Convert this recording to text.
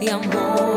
yang.